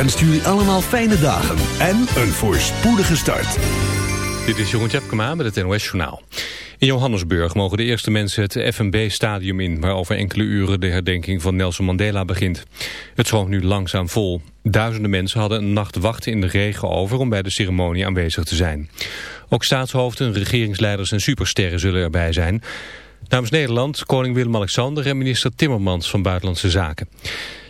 Wenst jullie allemaal fijne dagen en een voorspoedige start. Dit is Jeroen Tjepkema met het NOS Journaal. In Johannesburg mogen de eerste mensen het FNB-stadium in... waar over enkele uren de herdenking van Nelson Mandela begint. Het stroomt nu langzaam vol. Duizenden mensen hadden een nacht wachten in de regen over... om bij de ceremonie aanwezig te zijn. Ook staatshoofden, regeringsleiders en supersterren zullen erbij zijn. Namens Nederland koning Willem-Alexander en minister Timmermans van Buitenlandse Zaken.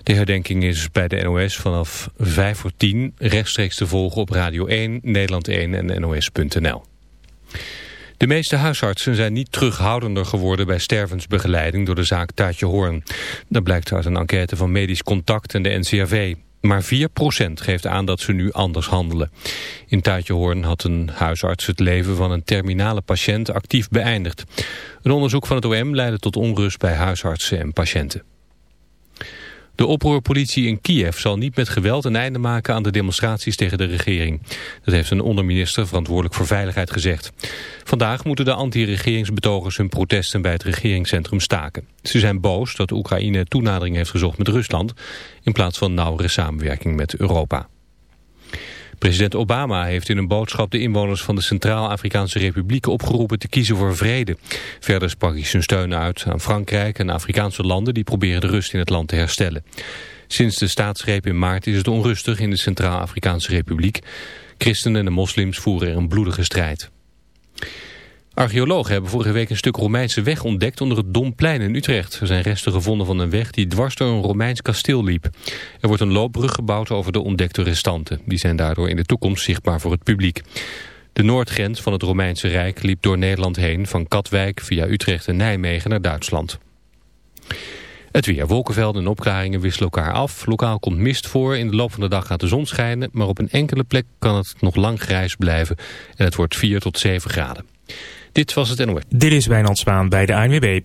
De herdenking is bij de NOS vanaf 5 voor 10 rechtstreeks te volgen op Radio 1, Nederland 1 en NOS.nl. De meeste huisartsen zijn niet terughoudender geworden bij stervensbegeleiding door de zaak Taatje Hoorn. Dat blijkt uit een enquête van Medisch Contact en de NCRV. Maar 4% geeft aan dat ze nu anders handelen. In Taatje Hoorn had een huisarts het leven van een terminale patiënt actief beëindigd. Een onderzoek van het OM leidde tot onrust bij huisartsen en patiënten. De oproerpolitie in Kiev zal niet met geweld een einde maken aan de demonstraties tegen de regering. Dat heeft een onderminister verantwoordelijk voor veiligheid gezegd. Vandaag moeten de anti-regeringsbetogers hun protesten bij het regeringscentrum staken. Ze zijn boos dat Oekraïne toenadering heeft gezocht met Rusland in plaats van nauwere samenwerking met Europa. President Obama heeft in een boodschap de inwoners van de Centraal-Afrikaanse Republiek opgeroepen te kiezen voor vrede. Verder sprak hij zijn steun uit aan Frankrijk en Afrikaanse landen die proberen de rust in het land te herstellen. Sinds de staatsgreep in maart is het onrustig in de Centraal-Afrikaanse Republiek. Christenen en moslims voeren er een bloedige strijd. Archeologen hebben vorige week een stuk Romeinse weg ontdekt onder het Domplein in Utrecht. Er zijn resten gevonden van een weg die dwars door een Romeins kasteel liep. Er wordt een loopbrug gebouwd over de ontdekte restanten. Die zijn daardoor in de toekomst zichtbaar voor het publiek. De noordgrens van het Romeinse Rijk liep door Nederland heen van Katwijk via Utrecht en Nijmegen naar Duitsland. Het weer, wolkenvelden en opklaringen wisselen elkaar af. Lokaal komt mist voor. In de loop van de dag gaat de zon schijnen. Maar op een enkele plek kan het nog lang grijs blijven. En het wordt 4 tot 7 graden. Dit was het NOS. Dit is Wijnand Spaan bij de ANWB.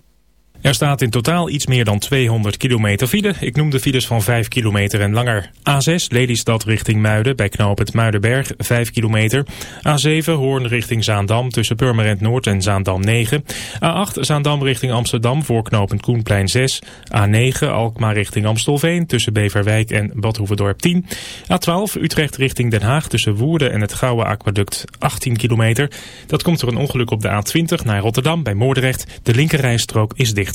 Er staat in totaal iets meer dan 200 kilometer file. Ik noem de files van 5 kilometer en langer. A6 Lelystad richting Muiden bij knoop het Muidenberg 5 kilometer. A7 Hoorn richting Zaandam tussen Purmerend Noord en Zaandam 9. A8 Zaandam richting Amsterdam voor knooppunt Koenplein 6. A9 Alkmaar richting Amstelveen tussen Beverwijk en Badhoevedorp 10. A12 Utrecht richting Den Haag tussen Woerden en het Gouwe Aquaduct 18 kilometer. Dat komt door een ongeluk op de A20 naar Rotterdam bij Moordrecht. De linkerrijstrook is dicht.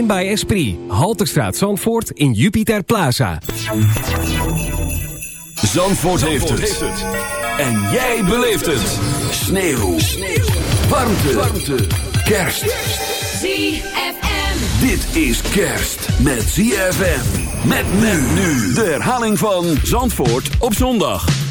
Motion by Esprit. Halterstraat Zandvoort in Jupiter Plaza. Zandvoort, heeft, het. En jij beleeft het. Sneeuw. Sneeuw. Warmte. Warmte. Kerst. ZFM. Dit is kerst met ZFM. Met men nu. De herhaling van Zandvoort op zondag.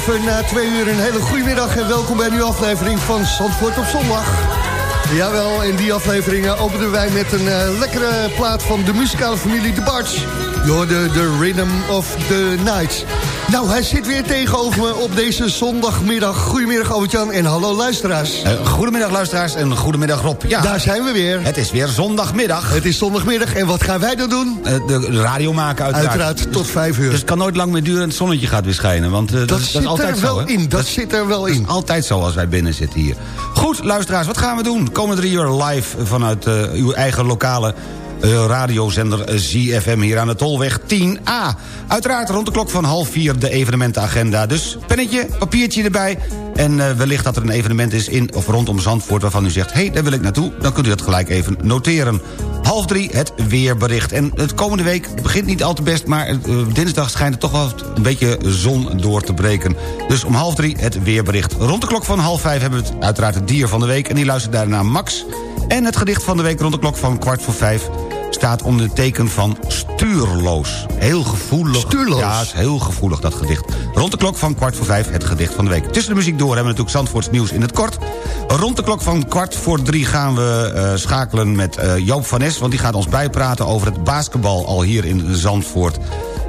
Even na twee uur. Een hele goede middag en welkom bij een nieuwe aflevering van Zandvoort op zondag. Jawel, in die aflevering eh, openen wij met een eh, lekkere plaat van de muzikale familie De Barts. Je hoorde The Rhythm of the Night. Nou, hij zit weer tegenover me op deze zondagmiddag. Goedemiddag Albert-Jan en hallo luisteraars. Uh, goedemiddag luisteraars en goedemiddag Rob. Ja, Daar zijn we weer. Het is weer zondagmiddag. Het is zondagmiddag en wat gaan wij dan doen? Uh, de radio maken uiteraard. Uiteraard, tot vijf uur. Dus het kan nooit lang meer duren en het zonnetje gaat weer schijnen. Want, uh, dat, dat, zit dat is altijd er wel zo, in, dat, dat, zit er wel in. Dat is altijd zo als wij binnen zitten hier. Goed, luisteraars, wat gaan we doen? Komende drie uur live vanuit uw eigen lokale radiozender ZFM hier aan de Tolweg 10A. Uiteraard rond de klok van half vier de evenementenagenda. Dus pennetje, papiertje erbij. En uh, wellicht dat er een evenement is in of rondom Zandvoort... waarvan u zegt, hé, hey, daar wil ik naartoe. Dan kunt u dat gelijk even noteren. Half drie, het weerbericht. En het komende week begint niet al te best... maar dinsdag schijnt er toch wel een beetje zon door te breken. Dus om half drie het weerbericht. Rond de klok van half vijf hebben we het, uiteraard het dier van de week... en die luistert daarna Max... En het gedicht van de week rond de klok van kwart voor vijf staat onder het teken van stuurloos. Heel gevoelig. Stuurloos? Ja, is heel gevoelig dat gedicht. Rond de klok van kwart voor vijf het gedicht van de week. Tussen de muziek door hebben we natuurlijk Zandvoorts nieuws in het kort. Rond de klok van kwart voor drie gaan we uh, schakelen met uh, Joop van Nes... want die gaat ons bijpraten over het basketbal al hier in Zandvoort.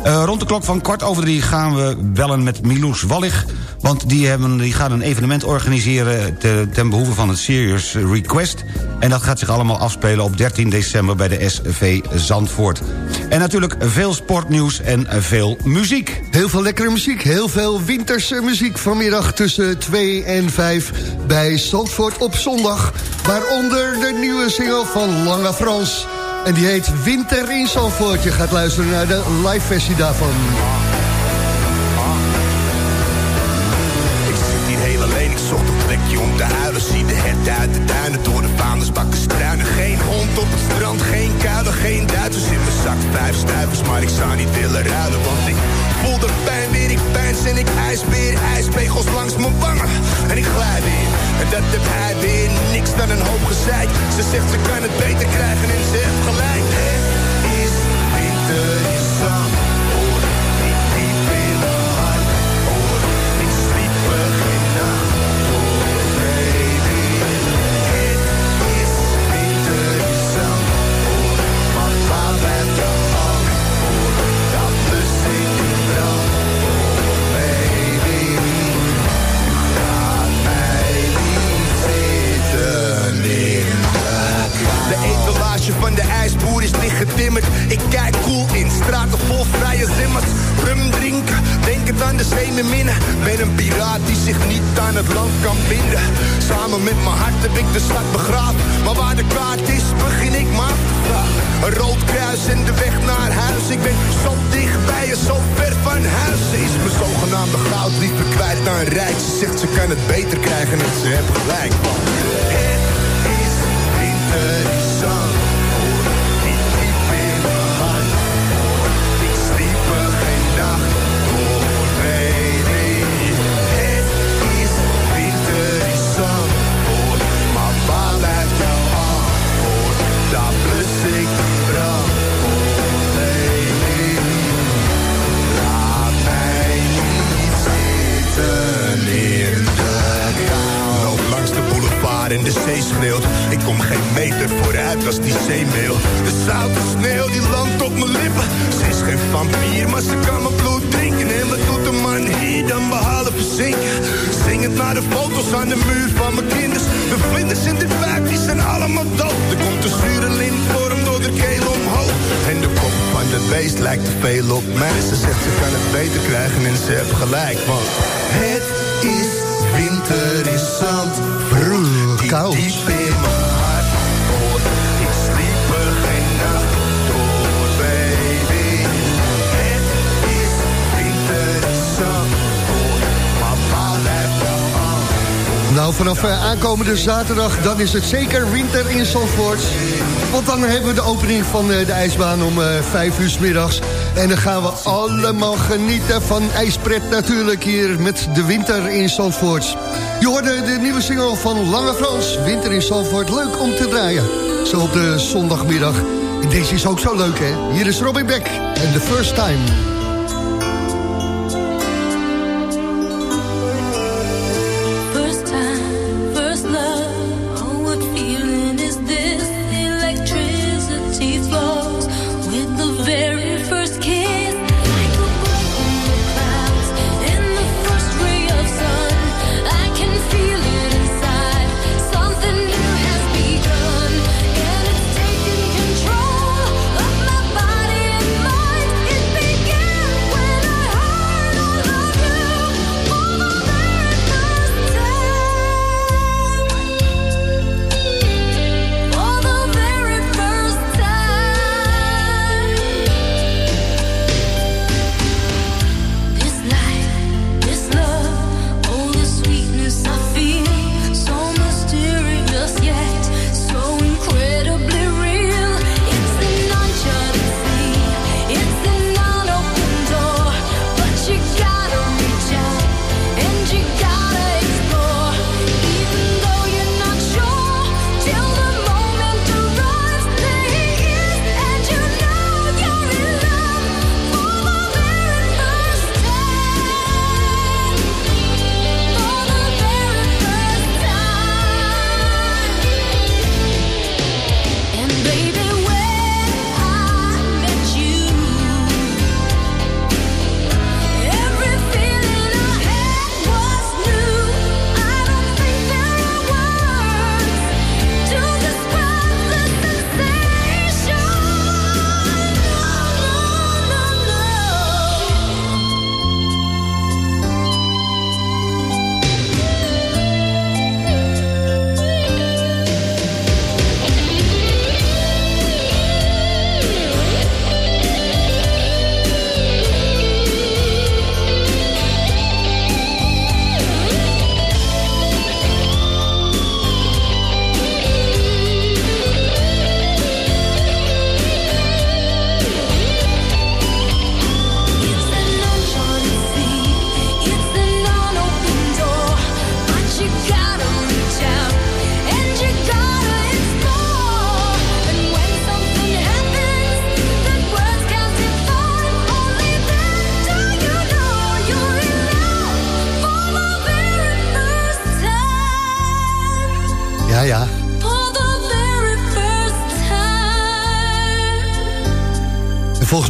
Uh, rond de klok van kwart over drie gaan we bellen met Miloes Wallig... want die, hebben, die gaan een evenement organiseren te, ten behoeve van het Serious Request... en dat gaat zich allemaal afspelen op 13 december bij de SV Zandvoort. En natuurlijk veel sportnieuws en veel muziek. Heel veel lekkere muziek, heel veel winterse muziek vanmiddag tussen 2 en 5 bij Zandvoort op zondag. Waaronder de nieuwe single van Lange Frans... En die heet Winter in Zandvoort. Gaat luisteren naar de live versie daarvan. Ik zit hier heel alleen, ik zocht een plekje om te huilen. Zie de het uit de duinen, door de vaanders bakken struinen. Geen hond op het strand, geen kuilen, geen Duitsers in mijn zak. Vijf stuivers, maar ik zou niet willen ruilen. Want ik voel de pijn weer, ik pijns en ik ijs weer. Ijspegels langs mijn wangen en ik glij. En dat heb hij weer niks dan een hoop gezeik. Ze zegt ze kan het beter krijgen en ze heeft gelijk. Het land kan binden. Samen met mijn hart heb ik de stad begraven. Maar waar de kaart is, begin ik maar. Een rood kruis en de weg naar huis. Ik ben zo dicht bij je, zo ver van huis. Is mijn zogenaamde goud liever kwijt naar een rijk. Ze zegt ze kan het beter krijgen en ze heeft gelijk. Het is winter de. Ik kom geen meter vooruit als die zeemeel. De zoute sneeuw die landt op mijn lippen. Ze is geen vampier, maar ze kan mijn bloed drinken. En wat doet een man hier dan behalve zinken? Zingend naar de foto's aan de muur van mijn kinders. De vlinders in dit buik, die zijn allemaal dood. Er komt een zure lintvorm door de keel omhoog. En de kop van de beest lijkt te veel op mij. Ze zegt ze kan het beter krijgen en ze heeft gelijk. Want het is winter in zand. musical. Nou, vanaf uh, aankomende zaterdag, dan is het zeker winter in Zandvoort. Want dan hebben we de opening van uh, de ijsbaan om uh, 5 uur 's middags. En dan gaan we allemaal genieten van ijspret natuurlijk hier met de winter in Zandvoort. Je hoorde de nieuwe single van Lange Frans, Winter in Zandvoort. Leuk om te draaien, zo op de zondagmiddag. Deze is ook zo leuk, hè? Hier is Robin Beck en The First Time.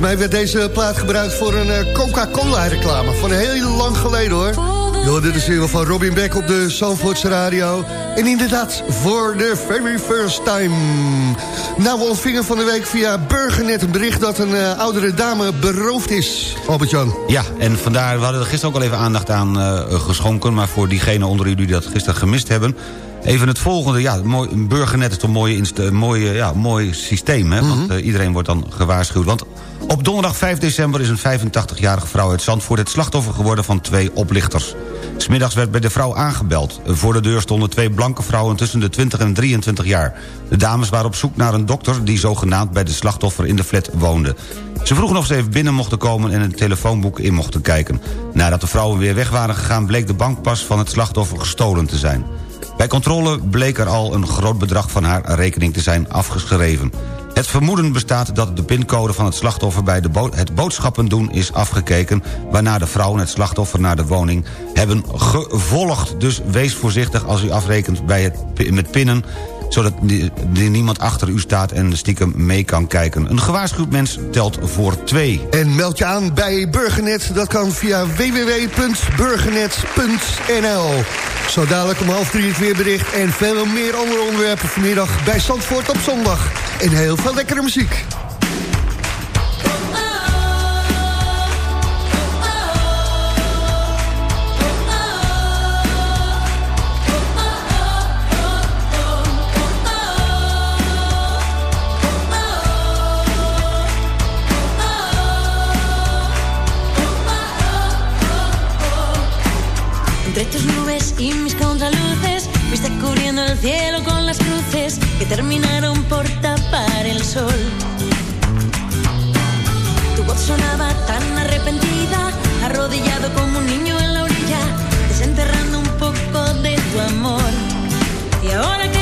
Mij werd deze plaat gebruikt voor een eh, Coca-Cola reclame. Van heel lang geleden hoor. Jo, dit is weer van Robin Beck op de Zandvoortse Radio. En inderdaad, voor the very first time. Nou, we ontvingen van de week via Burgernet een bericht... dat een eh, oudere dame beroofd is, Albert-Jan. Ja, en vandaar, we hadden er gisteren ook al even aandacht aan eh, geschonken... maar voor diegenen onder u die dat gisteren gemist hebben... Even het volgende, ja, mooi, Burgernet is toch een mooie, mooie, ja, mooi systeem, hè? Want eh, iedereen wordt dan gewaarschuwd. Want op donderdag 5 december is een 85-jarige vrouw uit Zandvoort... het slachtoffer geworden van twee oplichters. Smiddags werd bij de vrouw aangebeld. Voor de deur stonden twee blanke vrouwen tussen de 20 en 23 jaar. De dames waren op zoek naar een dokter die zogenaamd bij de slachtoffer in de flat woonde. Ze vroegen of ze even binnen mochten komen en een telefoonboek in mochten kijken. Nadat de vrouwen weer weg waren gegaan... bleek de bankpas van het slachtoffer gestolen te zijn. Bij controle bleek er al een groot bedrag van haar rekening te zijn afgeschreven. Het vermoeden bestaat dat de pincode van het slachtoffer... bij de het boodschappen doen is afgekeken... waarna de vrouw en het slachtoffer naar de woning hebben gevolgd. Dus wees voorzichtig als u afrekent bij het, met pinnen zodat niemand achter u staat en stiekem mee kan kijken. Een gewaarschuwd mens telt voor twee. En meld je aan bij Burgernet. Dat kan via www.burgernet.nl. Zo dadelijk om half drie het weerbericht. En veel meer andere onderwerpen vanmiddag bij Zandvoort op zondag. En heel veel lekkere muziek. Y mis contraluces, fuiste cubriendo el cielo con las cruces que terminaron por tapar el sol. Tu voz sonaba tan arrepentida, arrodillado como un niño en la orilla, desenterrando un poco de tu amor. Y ahora que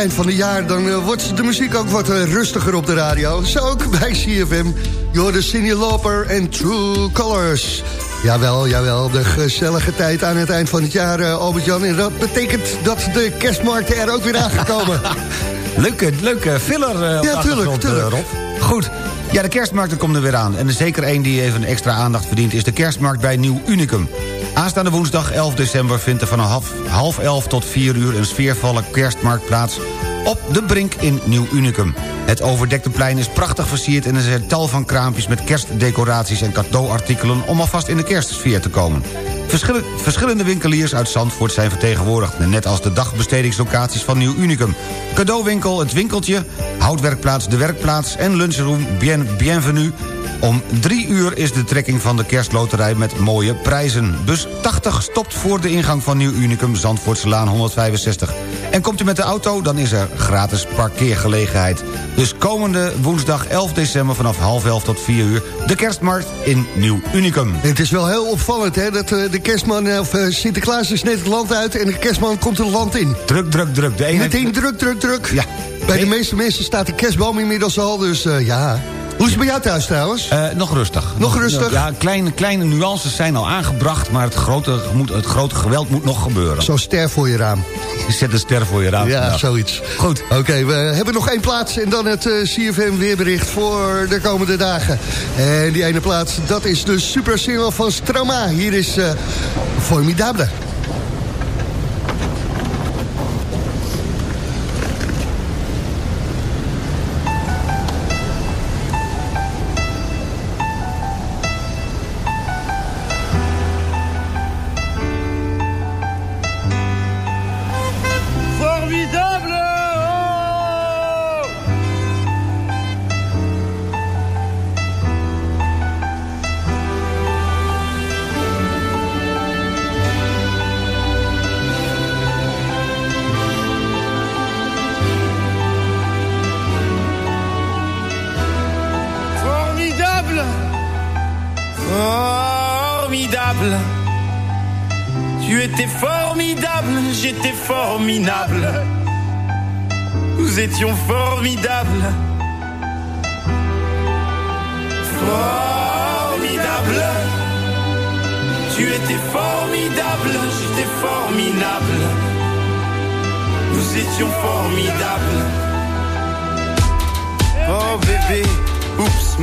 eind van het jaar, dan eh, wordt de muziek ook wat eh, rustiger op de radio. Zo ook bij CFM. Je hoorde Cindy Lauper en True Colors. Jawel, jawel, de gezellige tijd aan het eind van het jaar, eh, Albert-Jan. En dat betekent dat de kerstmarkten er ook weer aangekomen. Leuke, leuke filler eh, op de Ja, tuurlijk, Rob. Goed. Ja, de kerstmarkt komt er weer aan. En er zeker één die even extra aandacht verdient... is de kerstmarkt bij Nieuw Unicum. Aanstaande woensdag 11 december vindt er van half, half 11 tot 4 uur... een sfeervolle kerstmarkt plaats op de Brink in Nieuw Unicum. Het overdekte plein is prachtig versierd... en er zijn tal van kraampjes met kerstdecoraties en cadeauartikelen... om alvast in de kerstsfeer te komen. Verschillen- verschillende winkeliers uit Zandvoort zijn vertegenwoordigd... net als de dagbestedingslocaties van Nieuw Unicum. Cadeauwinkel Het Winkeltje, Houtwerkplaats De Werkplaats... en lunchroom Bien, Bienvenue. Om drie uur is de trekking van de kerstloterij met mooie prijzen. Bus 80 stopt voor de ingang van Nieuw Unicum Zandvoortselaan 165. En komt u met de auto, dan is er gratis parkeergelegenheid. Dus komende woensdag 11 december vanaf half 11 tot 4 uur... de kerstmarkt in Nieuw Unicum. Het is wel heel opvallend hè, dat eh, de kerstman, eh, of eh, Sinterklaas is net het land uit... en de kerstman komt het land in. Druk, druk, druk. De ene... Meteen druk, druk, druk. Ja. Bij de meeste mensen staat de kerstboom inmiddels al, dus ja... Hoe is het bij jou thuis trouwens? Eh, nog rustig. Nog rustig? Ja, kleine, kleine nuances zijn al aangebracht... maar het grote, moet, het grote geweld moet nog gebeuren. Zo'n ster voor je raam. Zet een ster voor je raam. Ja, vandaag. zoiets. Goed. Oké, we hebben nog één plaats en dan het eh, CFM weerbericht voor de komende dagen. En die ene plaats, dat is de super single van Stroma. Hier is Formidable. Formidable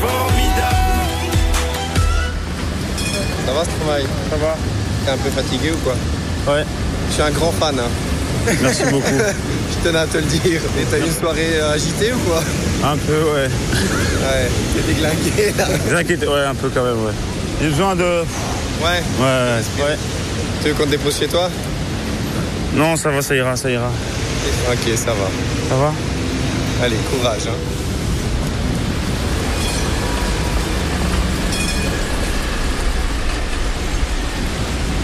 Formidables Ça va ce travail Ça va. T'es un peu fatigué ou quoi Ouais. Je suis un grand fan. hein. Merci beaucoup. Je tenais à te le dire. Et t'as eu une soirée euh, agitée ou quoi Un peu, ouais. Ouais, t'es déglingué là. Ouais, un peu quand même, ouais. J'ai besoin de... Ouais. Ouais, ouais. Tu veux qu'on te dépose chez toi Non, ça va, ça ira, ça ira. Ok, ça va. Ça va Allez, courage. Hein.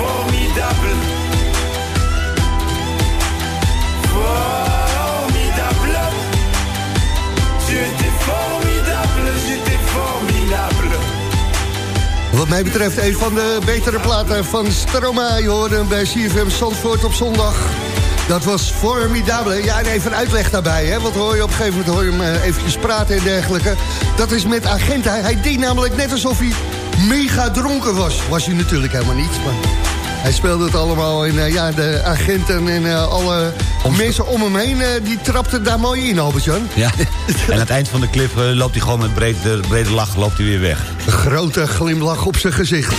étions formidables. Formidable. Tu étais formidable, formidable. Wat mij betreft een van de betere platen van Stroma. Je hoorde hem bij CFM Zandvoort op zondag. Dat was formidable. Ja, en even een uitleg daarbij. Hè? Want hoor je op een gegeven moment hoor je hem eh, eventjes praten en dergelijke. Dat is met agent. Hij, hij deed namelijk net alsof hij mega dronken was. Was hij natuurlijk helemaal niet. Maar hij speelde het allemaal. En eh, ja, de agenten en eh, alle mensen om hem heen... eh, die trapten daar mooi in, Albert-Jan. Ja, en aan het eind van de clip loopt hij gewoon met brede, brede lach loopt hij weer weg. Een grote glimlach op zijn gezicht.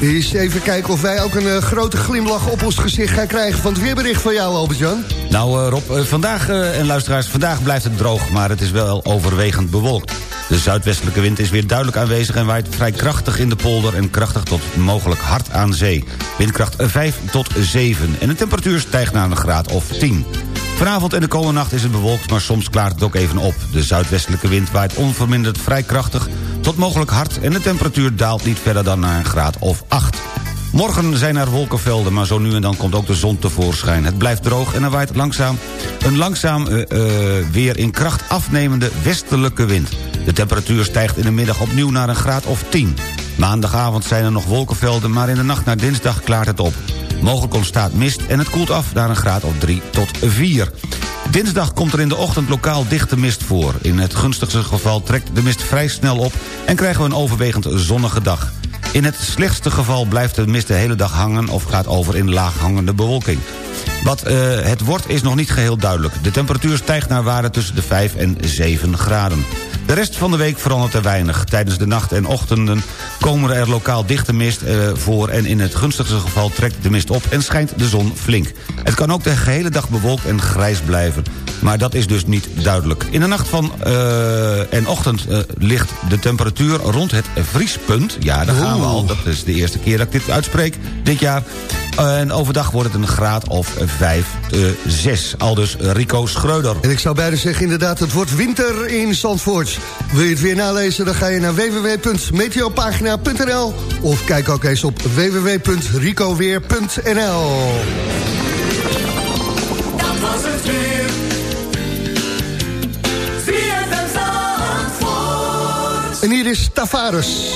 Eens even kijken of wij ook een grote glimlach op ons gezicht gaan krijgen... van het weerbericht van jou, Albert-Jan. Nou Rob, vandaag, en luisteraars, vandaag blijft het droog... maar het is wel overwegend bewolkt. De zuidwestelijke wind is weer duidelijk aanwezig... en waait vrij krachtig in de polder en krachtig tot mogelijk hard aan zee. Windkracht 5 tot 7 en de temperatuur stijgt naar een graad of 10. Vanavond en de komende nacht is het bewolkt, maar soms klaart het ook even op. De zuidwestelijke wind waait onverminderd vrij krachtig tot mogelijk hard... en de temperatuur daalt niet verder dan naar een graad of 8. Morgen zijn er wolkenvelden, maar zo nu en dan komt ook de zon tevoorschijn. Het blijft droog en er waait langzaam een langzaam eh, eh, weer in kracht afnemende westelijke wind. De temperatuur stijgt in de middag opnieuw naar een graad of 10. Maandagavond zijn er nog wolkenvelden, maar in de nacht naar dinsdag klaart het op. Mogelijk ontstaat mist en het koelt af naar een graad of 3 tot 4. Dinsdag komt er in de ochtend lokaal dichte mist voor. In het gunstigste geval trekt de mist vrij snel op... en krijgen we een overwegend zonnige dag. In het slechtste geval blijft de mist de hele dag hangen... of gaat over in laaghangende bewolking. Wat uh, het wordt is nog niet geheel duidelijk. De temperatuur stijgt naar waarde tussen de 5 en 7 graden. De rest van de week verandert er weinig. Tijdens de nacht en ochtenden komen er lokaal dichte mist uh, voor... en in het gunstigste geval trekt de mist op en schijnt de zon flink. Het kan ook de gehele dag bewolkt en grijs blijven. Maar dat is dus niet duidelijk. In de nacht van uh, en ochtend uh, ligt de temperatuur rond het vriespunt. Ja, daar gaan we al. Dat is de eerste keer dat ik dit uitspreek dit jaar. En overdag wordt het een graad of 5, 6. Aldus Rico Schreuder. En ik zou bijna zeggen, inderdaad, het wordt winter in Zandvoort. Wil je het weer nalezen, dan ga je naar www.meteopagina.nl of kijk ook eens op www.ricoweer.nl Dat was het weer. En hier is Tavares.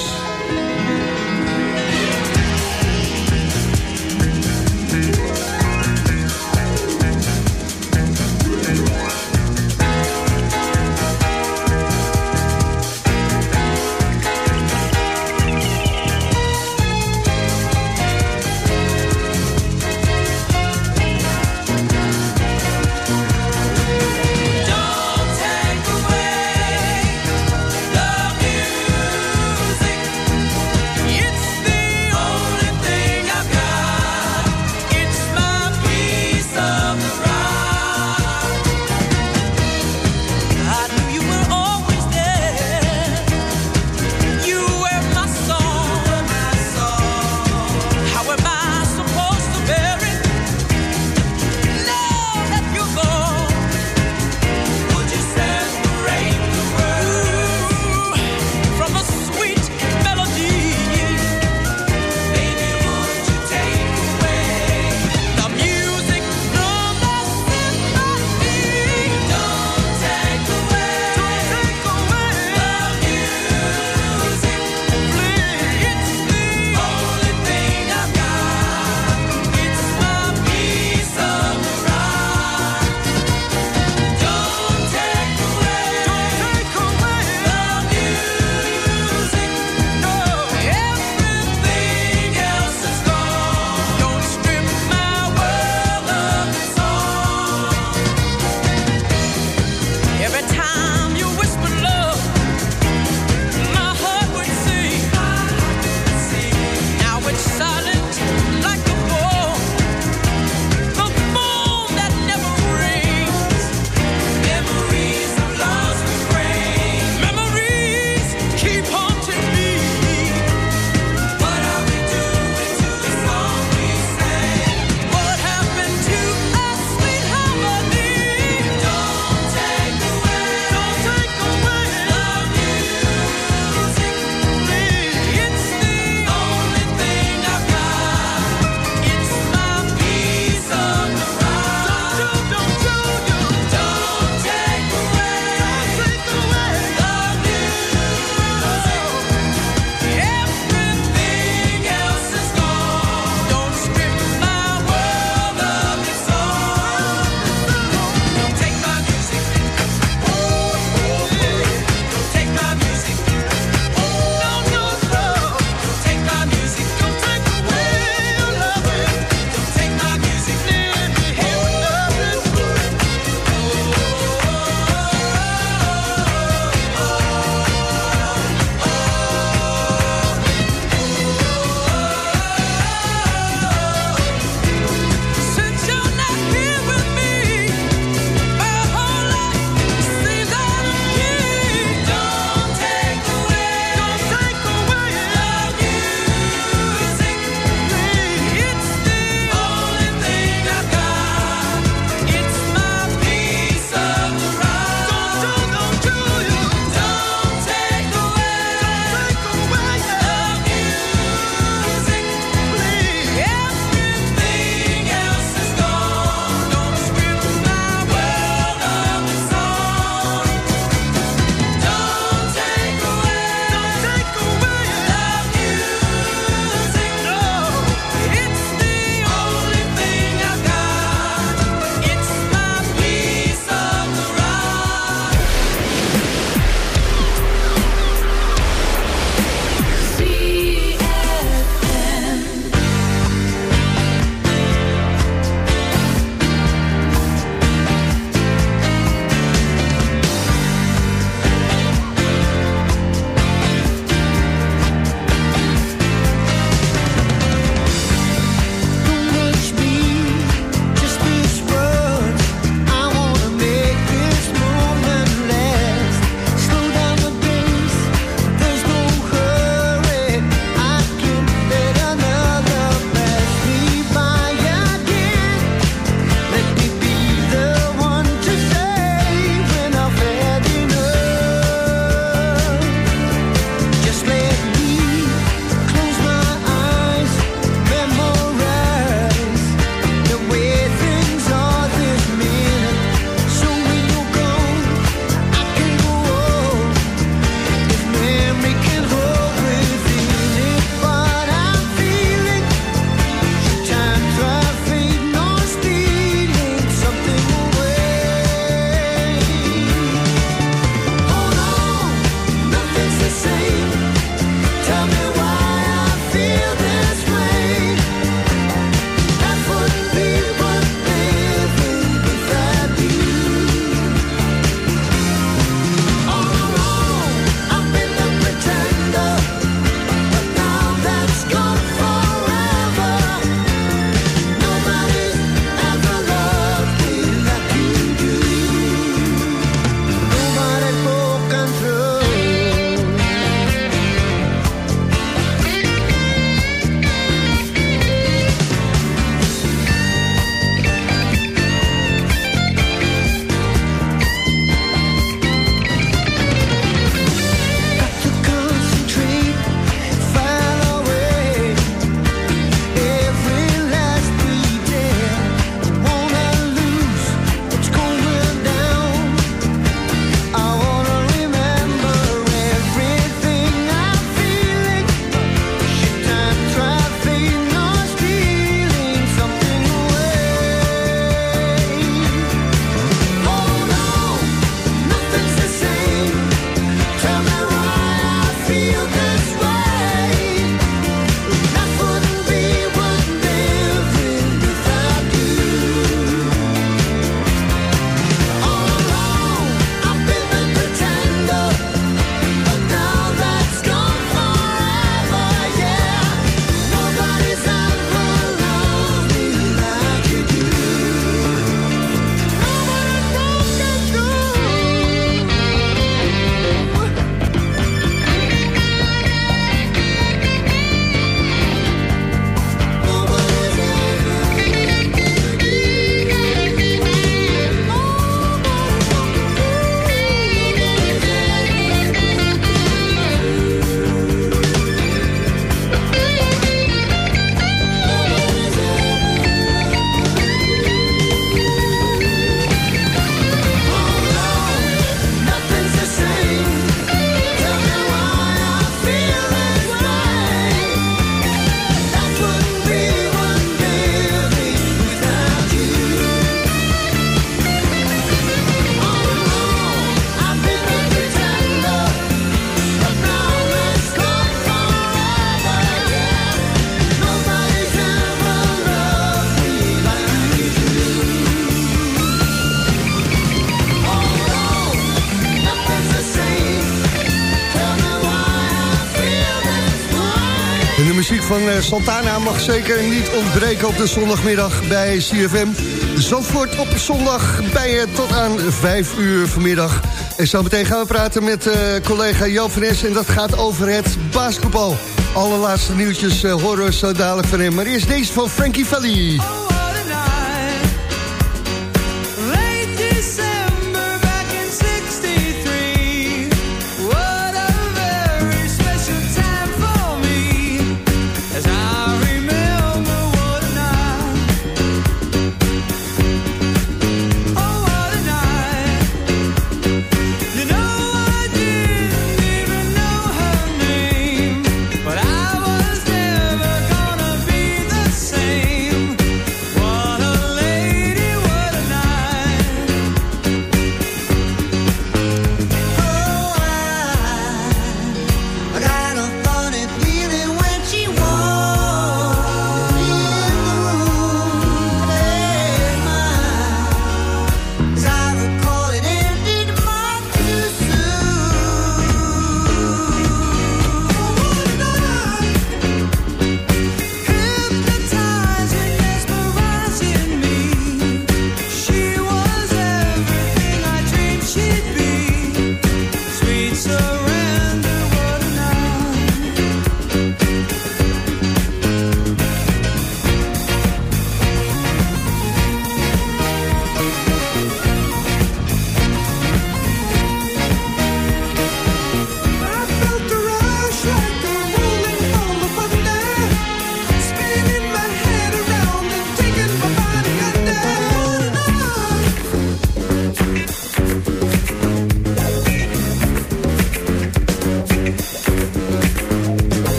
Van eh, Santana mag zeker niet ontbreken op de zondagmiddag bij CFM. Zandvoort op zondag bij je tot aan 5 uur vanmiddag. En zo meteen gaan we praten met eh, collega Es en dat gaat over het basketbal. Allerlaatste nieuwtjes eh, horen zo dadelijk van hem. Maar eerst deze van Frankie Valli.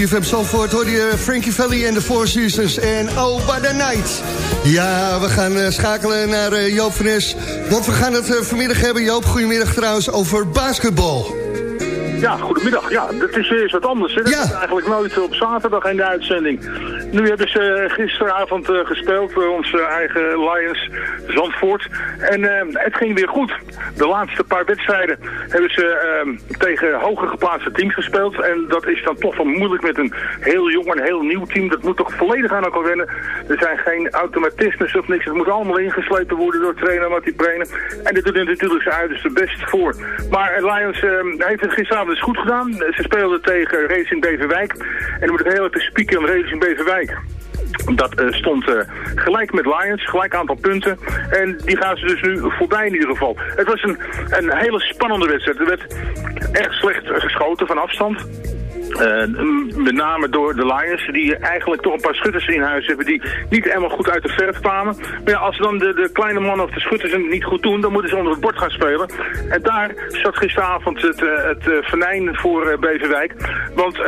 CFM Zandvoort hoorde je Frankie Valley en de Four Seasons en Oh By The Night. Ja, we gaan eh, schakelen naar eh, Joop van. Want we gaan het eh, vanmiddag hebben, Joop, goedemiddag trouwens, over basketbal. Ja, goedemiddag. Ja, dat is weer eens wat anders. Hè? Dat is eigenlijk nooit op zaterdag in de uitzending. Nu hebben ze gisteravond eh, gespeeld, eh, onze eigen Lions Zandvoort. En eh, het ging weer goed. De laatste paar wedstrijden hebben ze eh, tegen hoger geplaatste teams gespeeld. En dat is dan toch wel moeilijk met een heel jong en heel nieuw team. Dat moet toch volledig aan elkaar wennen. Er zijn geen automatismes of niks. Het moet allemaal ingeslepen worden door trainer Mattie Prenen. En dit doet er natuurlijk zijn uiterste best voor. Maar eh, Lions eh, heeft het gisteravond dus goed gedaan. Ze speelden tegen Racing Beverwijk. En dan moet heel even spieken om Racing Beverwijk. Dat eh, stond eh, gelijk met Lions, gelijk aantal punten. En die gaan ze dus nu voorbij in ieder geval. Het was een, een hele spannende wedstrijd. Er werd echt slecht geschoten van afstand. Eh, met name door de Lions, die eigenlijk toch een paar schutters in huis hebben die niet helemaal goed uit de verf kwamen. Maar ja, als dan de, de kleine mannen of de schutters het niet goed doen, dan moeten ze onder het bord gaan spelen. En daar zat gisteravond het, eh, het eh, venijn voor Beverwijk. Want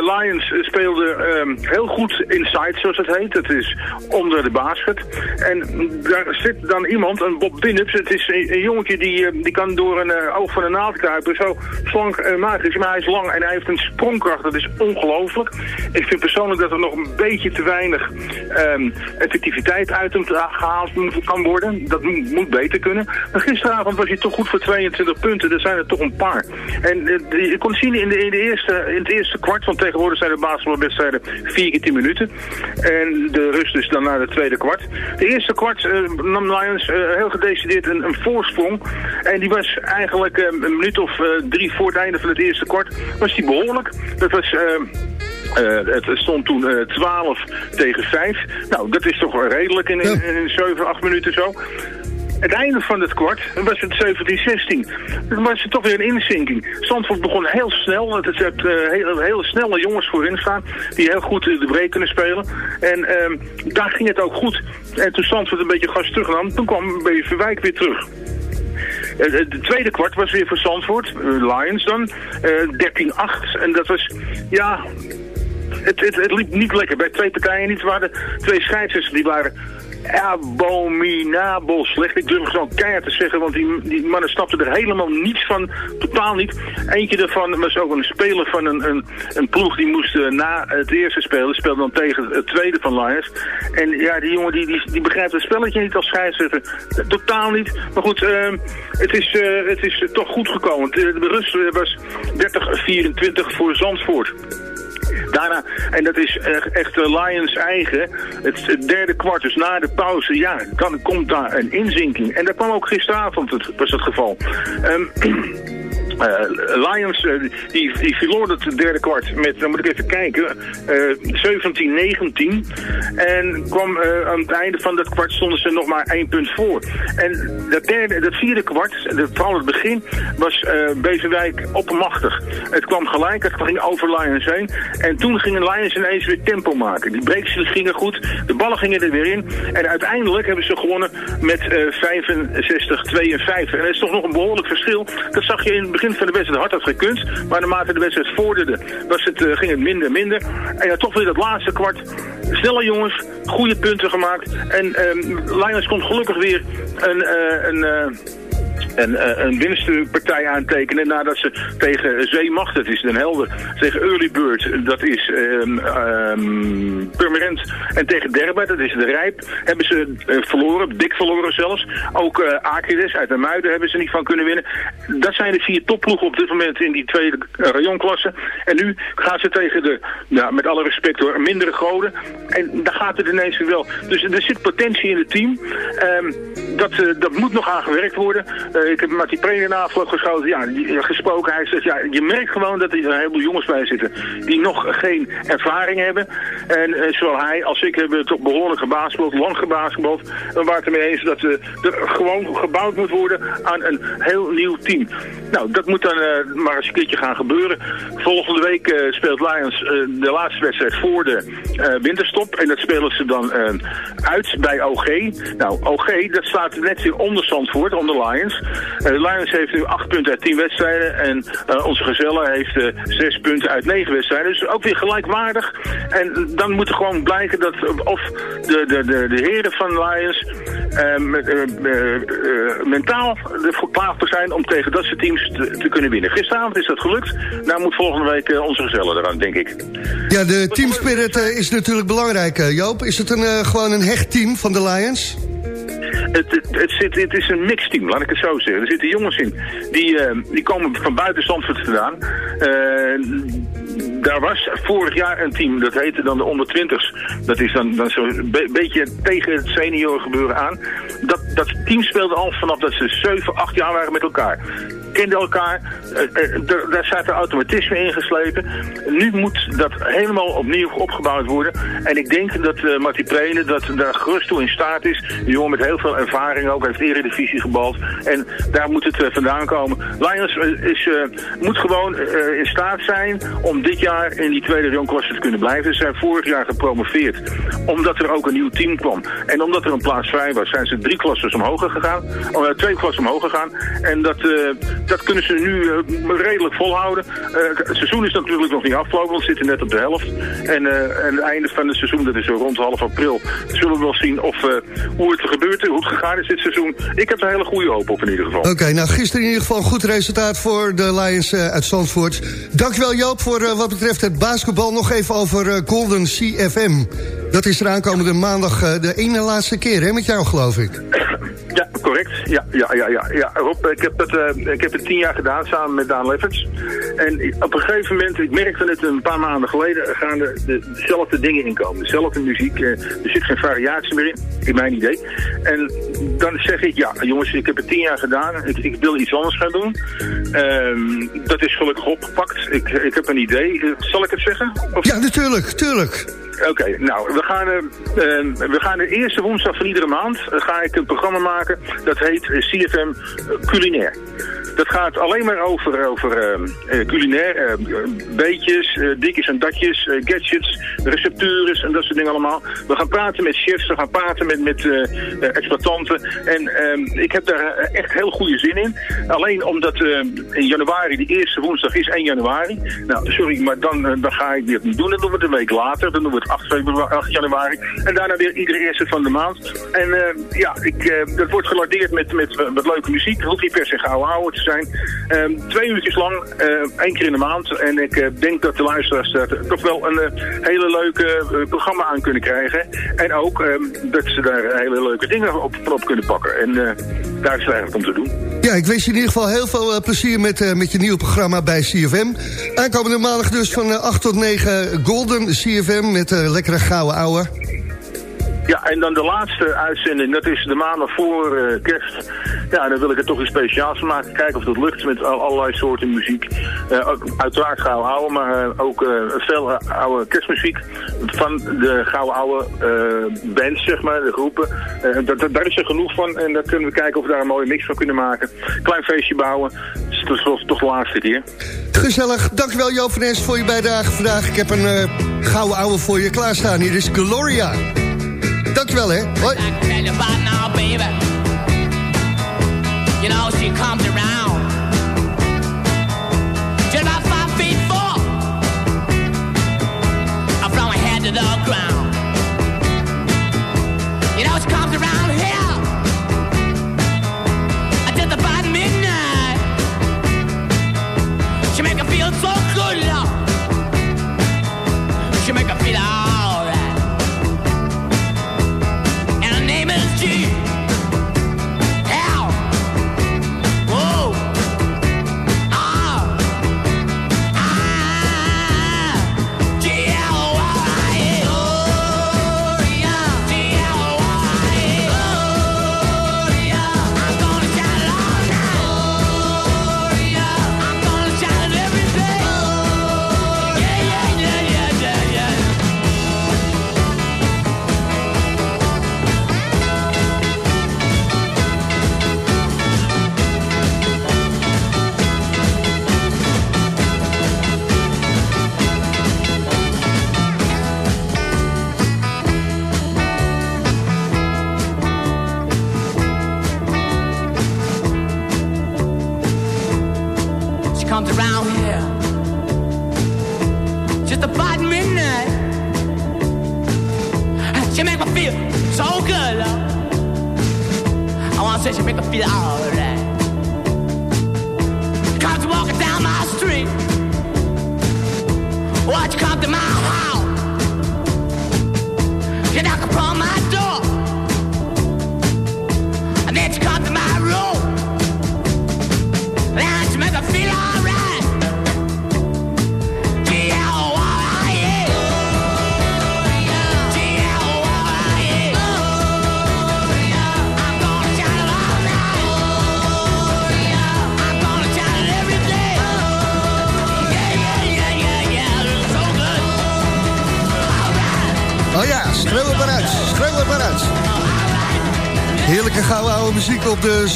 Lions speelde eh, heel goed inside, zoals het heet. Het is onder de basket. En daar zit dan iemand, een Bob Binnups. Het is een, jongetje die, die kan door een oog van een naald kruipen. Zo slank magisch, maar hij is lang en hij heeft een sprongkracht. Dat is ongelooflijk. Ik vind persoonlijk dat er nog een beetje te weinig ehm, effectiviteit uit hem gehaald kan worden. Dat moet, beter kunnen. Maar gisteravond was hij toch goed voor 22 punten. Er zijn er toch een paar. En eh, je kon zien in, de, in, de eerste, in het eerste kwart, want tegenwoordig zijn de basketbalwedstrijden 4 keer 10 minuten. En de rust dus dan naar het tweede kwart. De eerste kwart eh, nam Lions eh, heel gedecideerd een, een voorsprong. En die was eigenlijk een minuut of drie voor het einde van het eerste kwart, was die behoorlijk. Dat was... eh, het stond toen eh 12 tegen 5. Nou, dat is toch wel redelijk in, in, in 7, 8 minuten zo. Het einde van het kwart was het 17-16. Dan was het toch weer een inzinking. Zandvoort begon heel snel. Het is het, eh, hele, hele snelle jongens voorin staan. Die heel goed de break kunnen spelen. En ehm, daar ging het ook goed. En toen Zandvoort een beetje gas terugnam, toen kwam Beverwijk weer terug. Eh, Het tweede kwart was weer voor Zandvoort, eh, Lions dan, eh 13-8. En dat was, ja, het, het, het liep niet lekker. Bij twee partijen niet. Waren twee scheidsrechters die waren abominabel slecht. Ik durf het gewoon keihard te zeggen, want die, die mannen snapten er helemaal niets van. Totaal niet. Eentje daarvan was ook een speler van een, een, een ploeg die moest eh, na het eerste spelen. Speelde dan tegen het tweede van Lions. En ja, die jongen die, die, die begrijpt het spelletje niet als scheidsrechter. Eh, Totaal niet. Maar goed, eh, het is, eh, het is toch goed gekomen. De, de rust was 30-24 voor Zandvoort. Daarna, en dat is echt, Lions eigen, het, derde kwart, dus na de pauze, ja, dan komt daar een inzinking. En dat kwam ook gisteravond, het, was het geval. Eh, Lions, eh, die, die verloor het derde kwart met, dan moet ik even kijken, eh 17-19. En kwam eh, aan het einde van dat kwart stonden ze nog maar één punt voor. En dat, derde, dat vierde kwart, vooral het begin, was eh Beverwijk oppermachtig. Het kwam gelijk, het ging over Lions heen. En toen gingen Lions ineens weer tempo maken. Die breaks gingen goed, de ballen gingen er weer in. En uiteindelijk hebben ze gewonnen met eh 65-52. En dat is toch nog een behoorlijk verschil. Dat zag je in het begin van de wedstrijd had dat gekund. Maar naarmate de wedstrijd vorderde, was het, eh, ging het minder minder. En ja, toch weer dat laatste kwart. Snelle jongens, goede punten gemaakt. En ehm Lions komt gelukkig weer een... eh, een een, eh, een winstpartij aantekenen nadat ze tegen Zeemacht, dat is Den Helder, tegen Early Bird, dat is ehm ehm, Purmerend, en tegen Derba, dat is de Rijp, hebben ze eh, verloren, dik verloren zelfs. Ook Aquiles uit de Muiden hebben ze niet van kunnen winnen. Dat zijn de vier topploegen op dit moment in die tweede rayonklasse. En nu gaan ze tegen de, nou, met alle respect hoor, mindere goden. En daar gaat het ineens weer wel. Dus er zit potentie in het team. Ehm, dat, dat moet nog aan gewerkt worden. Eh, ik heb met die afloop geschoten, ja, die- ja, gesproken. Hij zegt, ja, je merkt gewoon dat er een heleboel jongens bij zitten die nog geen ervaring hebben. En eh, zowel hij als ik hebben toch behoorlijk gebasketbald, lang gebasketbald. We waren het ermee eens dat eh, er gewoon gebouwd moet worden aan een heel nieuw team. Nou, dat moet dan eh, maar eens een keertje gaan gebeuren. Volgende week eh, speelt Lions eh, de laatste wedstrijd voor de eh, winterstop. En dat spelen ze dan eh, uit bij OG. Nou, OG, dat staat net weer onder Zandvoort, onder Lions. Eh, Lions heeft nu 8 punten uit 10 wedstrijden. En eh, onze gezellen heeft eh 6 punten uit 9 wedstrijden. Dus ook weer gelijkwaardig. En dan moet er gewoon blijken dat eh, of de, de, de, de heren van Lions eh, met, eh, eh, eh, mentaal klaar voor zijn om tegen dat soort teams te, te kunnen winnen. Gisteravond is dat gelukt. Nou moet volgende week eh, onze gezellen eraan, denk ik. Ja, de teamspirit eh, is natuurlijk belangrijk, eh, Joop. Is het een, eh, gewoon een hecht team van de Lions? Het, het, het, zit, het is een mixteam, laat ik het zo zeggen. Er zitten jongens in, die, eh, die komen van buiten Zandvoort vandaan. Eh, daar was vorig jaar een team, dat heette dan de onder 20's. Dat is dan, dan zo'n be- beetje tegen het senior gebeuren aan. Dat, dat team speelde al vanaf dat ze 7, 8 jaar waren met elkaar. Kenden elkaar, eh, eh, daar- zaten automatisme in geslepen. Nu moet dat helemaal opnieuw opgebouwd worden. En ik denk dat uh, Marty dat daar gerust toe in staat is. Een jongen met heel veel ervaring ook, heeft eredivisie gebald. En daar moet het vandaan komen. Lions is, moet gewoon in staat zijn om dit jaar in die tweede jongklasse te kunnen blijven. Ze zijn vorig jaar gepromoveerd. Omdat er ook een nieuw team kwam. En omdat er een plaats vrij was, zijn ze drie klassen omhoog gegaan. Oh, twee klassen omhoog gegaan. En dat, dat kunnen ze nu eh, redelijk volhouden. Eh, het seizoen is natuurlijk nog niet afgelopen, want we zitten net op de helft. En, eh, en het einde van het seizoen, dat is zo rond half april, zullen we wel zien of, hoe het gebeurt, hoe het gegaan is dit seizoen. Ik heb er hele goede hoop op in ieder geval. Oké, nou gisteren in ieder geval een goed resultaat voor de Lions uit Zandvoort. Dankjewel Joop voor wat betreft het basketbal. Nog even over Golden CFM. Dat is er aankomende maandag de ene laatste keer, hè, met jou geloof ik. Ja, correct. Ja, ja, ja, ja. ja. Rob, ik heb, ik heb het tien jaar gedaan samen met Daan Lefferts. En op een gegeven moment, ik merkte het een paar maanden geleden, gaan er de, dezelfde dingen inkomen. Dezelfde muziek. eh, er zit geen variatie meer in, in mijn idee. En dan zeg ik, ja jongens, ik heb het tien jaar gedaan. Ik, ik wil iets anders gaan doen. Ehm, dat is gelukkig opgepakt. Ik, ik heb een idee. Zal ik het zeggen? Of- Ja, natuurlijk, tuurlijk. Oké, nou, we gaan, eh, eh, we gaan de eerste woensdag van iedere maand eh, ga ik een programma maken. Dat heet eh, CFM Culinair. Dat gaat alleen maar over, over eh, eh, culinair. eh, beetjes, eh, dikjes en datjes, eh, gadgets, receptures en dat soort dingen allemaal. We gaan praten met chefs, we gaan praten met, met exploitanten. En ehm, ik heb daar echt heel goede zin in. Alleen omdat in januari, de eerste woensdag is 1 januari. Nou, sorry, maar dan, dan ga ik dit niet doen. Dan doen we het een week later. Dan doen we het 8, februari, 8 januari. En daarna weer iedere eerste van de maand. En ja, ik, dat wordt gelardeerd met, met, met leuke muziek. Het hoeft niet per se ouwe te zijn. Ehm, twee uurtjes lang, eh, één keer in de maand. En ik eh, denk dat de luisteraars daar toch wel een eh, hele leuke programma aan kunnen krijgen. En ook ehm, dat ze daar hele leuke dingen op, op kunnen pakken. En daar is het eigenlijk om te doen. Ja, ik wens je in ieder geval heel veel plezier met, met je nieuwe programma bij CFM. Aankomende maandag dus van eh, 8 tot 9 Golden CFM met lekkere gouden ouwe. Ja, en dan de laatste uitzending, dat is de maandag voor eh, kerst. Ja, dan wil ik er toch iets speciaals van maken. Kijken of dat lukt met al- allerlei soorten muziek. Eh, uiteraard gouden ouwe, maar eh, ook veel oude kerstmuziek. Van de gouden oude bands, zeg maar, de groepen. Daar is er genoeg van. En dan kunnen we kijken of we daar een mooie mix van kunnen maken. Klein feestje bouwen. Dus is toch- de laatste keer. Gezellig. Dankjewel Joop van voor je bijdrage vandaag. Ik heb een gouden ouwe voor je klaarstaan. Hier is Gloria. Dankjewel hè. Hoi.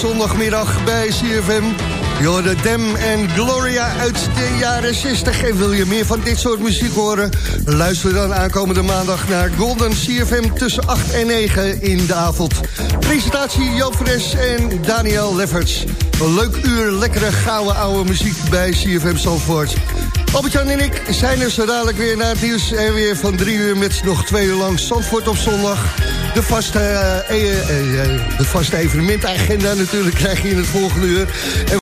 Zondagmiddag bij CFM. de Dem en Gloria uit de jaren 60. En wil je meer van dit soort muziek horen? Luister dan aankomende maandag naar Golden CFM tussen 8 en 9 in de avond. Presentatie Joop Fres en Daniel Lefferts. Een leuk uur, lekkere gouden oude muziek bij CFM Zandvoort. Albert-Jan en ik zijn er zo dadelijk weer naar het nieuws. En weer van drie uur met nog twee uur lang Zandvoort op zondag. De vaste, eh, eh, eh, de vaste evenementagenda natuurlijk krijg je in het volgende uur.